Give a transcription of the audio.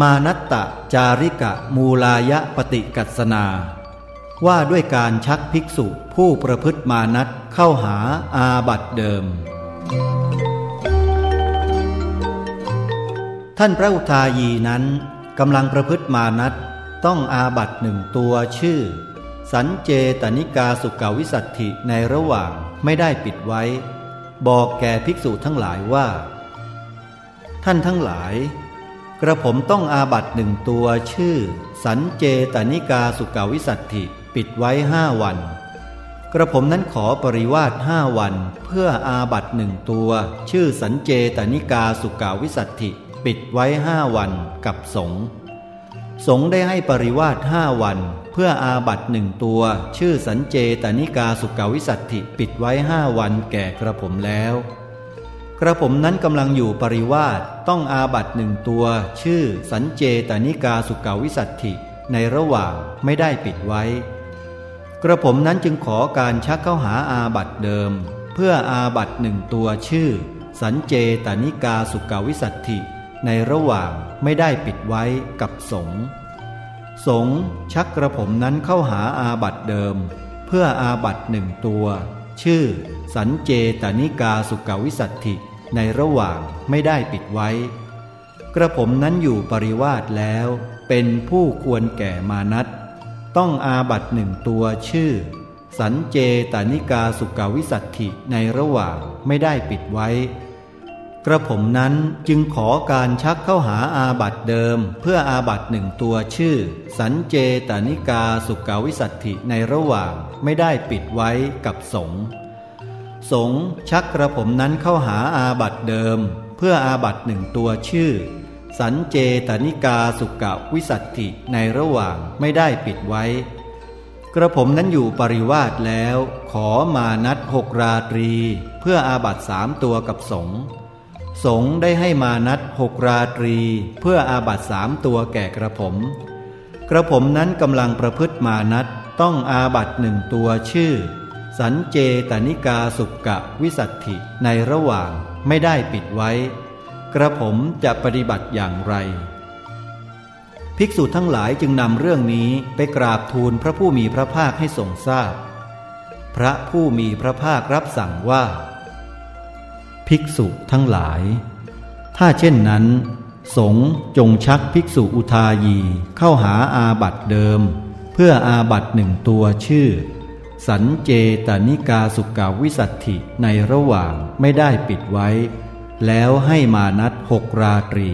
มานัตตะจาริกะมูลายะปฏิกัสนา ว่าด้วยการชักภิกษุผู้ประพฤติมานัตเข้าหาอาบัตเดิม ท่านพระอุทายีนั้นกำลังประพฤติมานัตต้องอาบัตหนึ่งตัวชื่อ สันเจตนิกาสุกาวิสัตถิในระหว่างไม่ได้ปิดไว้ บอกแก่ภิกษุทั้งหลายว่า ท่านทั้งหลาย กระผมต้องอาบัตหนึ่งตัวชื่อ สันเจตนิกาสุกาวิสัตถิปิดไว้ห้าวัน กระผมนั้นขอปริวาสห้าวัน เพื่ออาบัตหนึ่งตัว ชื่อสันเจตนิกาสุกาวิสัตถิปิดไว้ห้าวันกับสงสงได้ให้ปริวาสห้าวัน เพื่ออาบัตหนึ่งตัว ชื่อสันเจตนิกาสุกาวิสัตถิปิดไว้ห้าวันแก่กระผมแล้ว กระผมนั้นกำลังอยู่ปริวาสต้องอาบัตหนึ่งตัว ชื่อ สันเจตนิกาสุกาวิสัตถิ ในระหว่างไม่ได้ปิดไว้ กระผมนั้นจึงขอการชักเข้าหาอาบัตเดิม เพื่ออาบัตหนึ่งตัวชื่อ สันเจตนิกาสุกาวิสัตถิ ในระหว่างไม่ได้ปิดไว้กับสงสงชักกระผมนั้นเข้าหาอาบัตเดิม เพื่ออาบัตหนึ่งตัว ชื่อ สันเจตานิกาสุกาวิสัตถิในระหว่างไม่ได้ปิดไว้ กระผมนั้นอยู่ปริวาสแล้ว เป็นผู้ควรแก่มานัตต้องอาบัตหนึ่งตัวชื่อ สันเจตานิกาสุกาวิสัตถิในระหว่างไม่ได้ปิดไว้ กระผมนั้นจึงขอการชักเข้าหาอาบัตเดิม เพื่ออาบัตหนึ่งตัวชื่อ สันเจตานิกาสุกาวิสัตถิในระหว่างไม่ได้ปิดไว้กับสงสงชักกระผมนั้นเข้าหาอาบัตเดิม เพื่ออาบัตหนึ่งตัวชื่อ สันเจตานิกาสุกาวิสัตถิในระหว่างไม่ได้ปิดไว้ กระผมนั้นอยู่ปริวาสแล้ว ขอมานัดหกราตรี เพื่ออาบัตสามตัวกับสงฆ์ สงได้ให้มานัดหกราตรี เพื่ออาบัตสามตัวแก่กระผม กระผมนั้นกำลังประพฤติมานัดต้องอาบัตหนึ่งตัวชื่อ สันเจตนิกาสุกะวิสัตถิในระหว่างไม่ได้ปิดไว้ กระผมจะปฏิบัติอย่างไร ภิกษุทั้งหลายจึงนำเรื่องนี้ไปกราบทูลพระผู้มีพระภาคให้ทรงทราบพพระผู้มีพระภาครับสั่งว่า ภิกษุทั้งหลาย ถ้าเช่นนั้น สงจงชักภิกษุอุทายีเข้าหาอาบัตเดิม เพื่ออาบัตหนึ่งตัวชื่อ สันเจตนิกาสุกาวิสัตถิในระหว่างไม่ได้ปิดไว้ แล้วให้มานัดหกราตรี